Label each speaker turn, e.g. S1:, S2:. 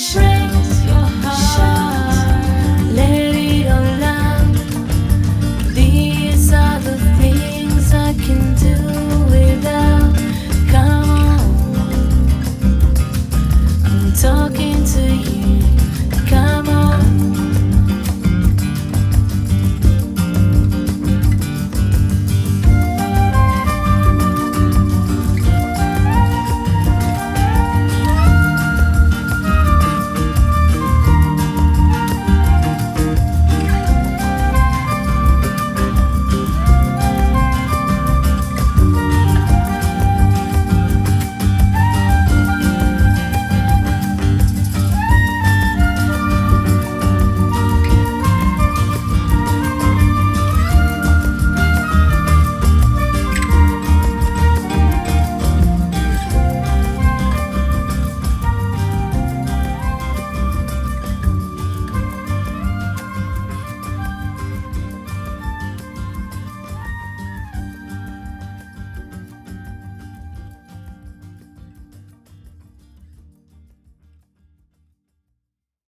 S1: friend.